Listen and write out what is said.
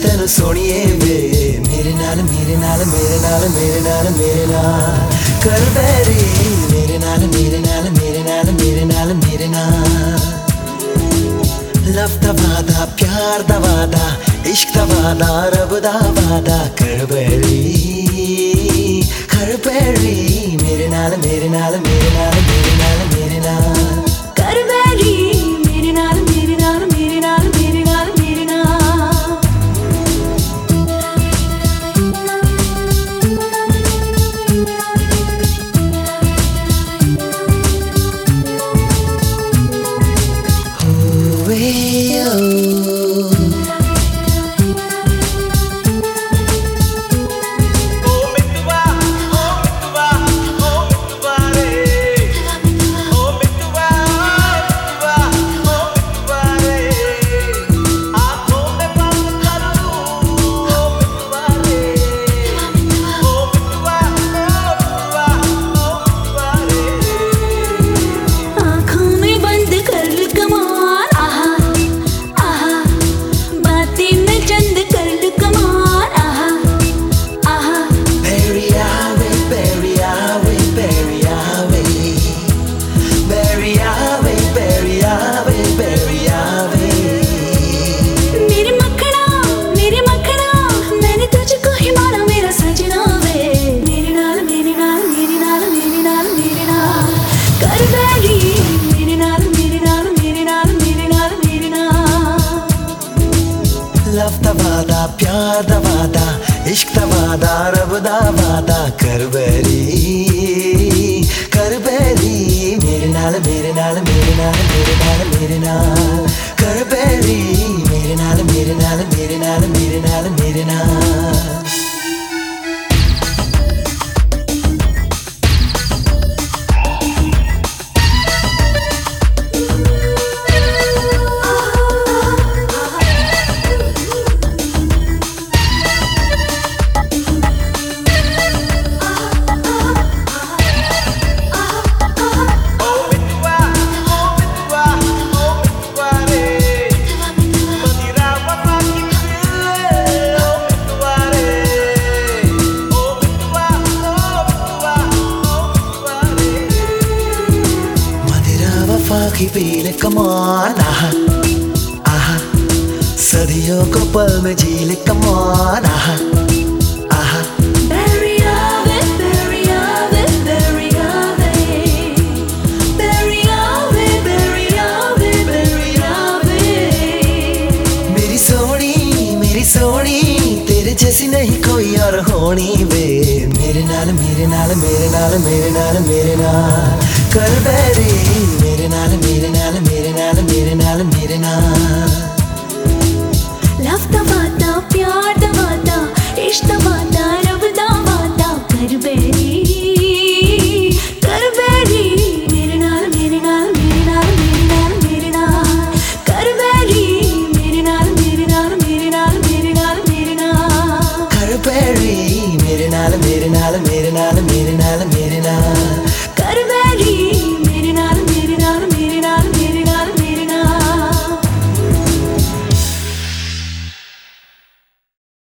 ਤੈਨੂੰ ਸੋਣੀਏ ਵੇ ਮੇਰੇ ਨਾਲ ਮੇਰੇ ਨਾਲ ਮੇਰੇ ਨਾਲ ਮੇਰੇ ਨਾਲ ਮੇਰੇ ਨਾਲ ਕਰ ਬੈਰੀ ਮੇਰੇ ਨਾਲ ਮੇਰੇ ਨਾਲ ನಾರಬುದಾವಾದ ಕಳಬಳಿ वादा प्यार दा वादा इश्क मेरे नाल मेरे नाल मेरे नाल मेरे नाल मेरे नाल मेरे नाल मेरे नाल मेरे नाल मेरे नाल आखि पील कमान। आह आह सदियों को पल में झील कमान। आह। जैसी नहीं कोई और होनी वे। मेरे नाल मेरे नाल मेरे नाल मेरे नाल मेरे नाल। कर बैरी